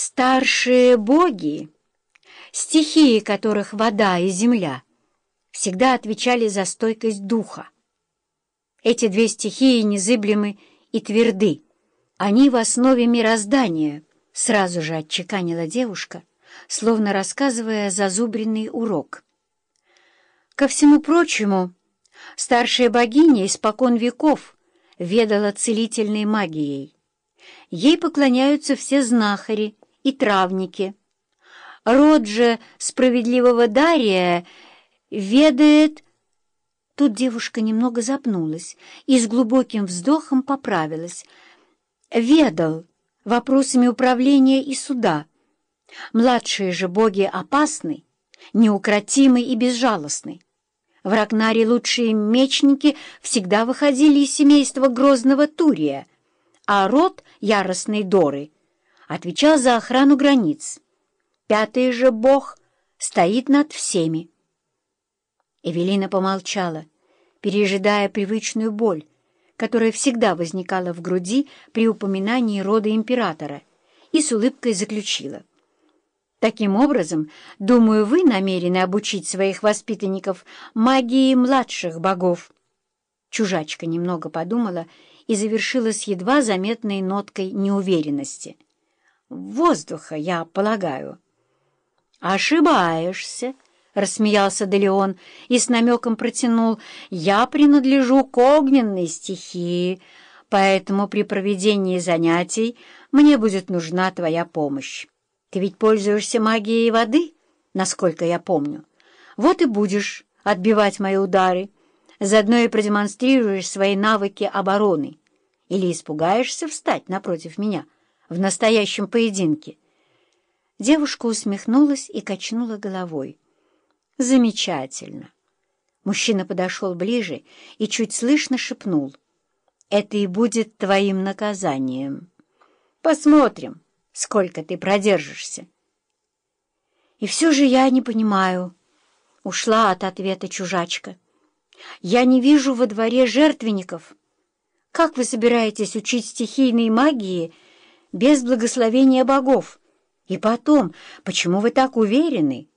Старшие боги, стихии которых вода и земля, всегда отвечали за стойкость духа. Эти две стихии незыблемы и тверды. Они в основе мироздания, сразу же отчеканила девушка, словно рассказывая зазубренный урок. Ко всему прочему, старшая богиня испокон веков ведала целительной магией. Ей поклоняются все знахари и травники. Род же справедливого Дария ведает... Тут девушка немного запнулась и с глубоким вздохом поправилась. Ведал вопросами управления и суда. Младшие же боги опасны, неукротимы и безжалостны. В Рагнаре лучшие мечники всегда выходили из семейства грозного Турия, а род яростной Доры отвечал за охрану границ. Пятый же бог стоит над всеми. Эвелина помолчала, пережидая привычную боль, которая всегда возникала в груди при упоминании рода императора, и с улыбкой заключила. «Таким образом, думаю, вы намерены обучить своих воспитанников магии младших богов». Чужачка немного подумала и завершила с едва заметной ноткой неуверенности. «Воздуха, я полагаю». «Ошибаешься», — рассмеялся Делеон и с намеком протянул. «Я принадлежу к огненной стихии, поэтому при проведении занятий мне будет нужна твоя помощь. Ты ведь пользуешься магией воды, насколько я помню. Вот и будешь отбивать мои удары, заодно и продемонстрируешь свои навыки обороны. Или испугаешься встать напротив меня в настоящем поединке?» Девушка усмехнулась и качнула головой. «Замечательно!» Мужчина подошел ближе и чуть слышно шепнул. «Это и будет твоим наказанием. Посмотрим, сколько ты продержишься». «И все же я не понимаю», — ушла от ответа чужачка. «Я не вижу во дворе жертвенников. Как вы собираетесь учить стихийной магии без благословения богов?» И потом, почему вы так уверены,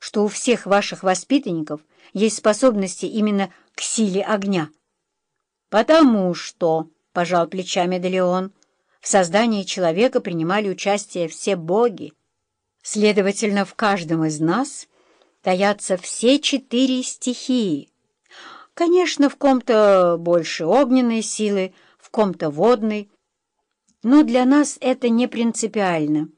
что у всех ваших воспитанников есть способности именно к силе огня? Потому что, — пожал плечами Делеон, — в создании человека принимали участие все боги. Следовательно, в каждом из нас таятся все четыре стихии. Конечно, в ком-то больше огненной силы, в ком-то водной, но для нас это не принципиально.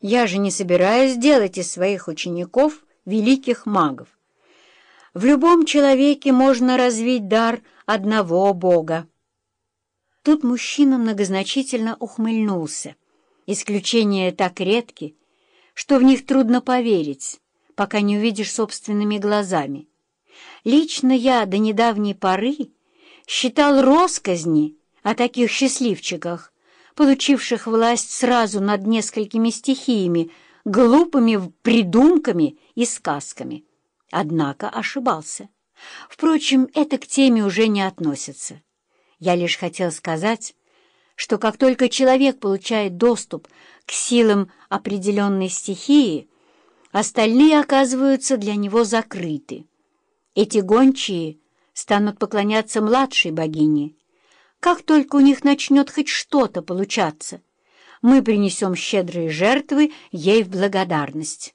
Я же не собираюсь делать из своих учеников великих магов. В любом человеке можно развить дар одного Бога. Тут мужчина многозначительно ухмыльнулся. Исключения так редки, что в них трудно поверить, пока не увидишь собственными глазами. Лично я до недавней поры считал росказни о таких счастливчиках, получивших власть сразу над несколькими стихиями, глупыми придумками и сказками. Однако ошибался. Впрочем, это к теме уже не относится. Я лишь хотел сказать, что как только человек получает доступ к силам определенной стихии, остальные оказываются для него закрыты. Эти гончие станут поклоняться младшей богине, как только у них начнет хоть что-то получаться, мы принесем щедрые жертвы ей в благодарность.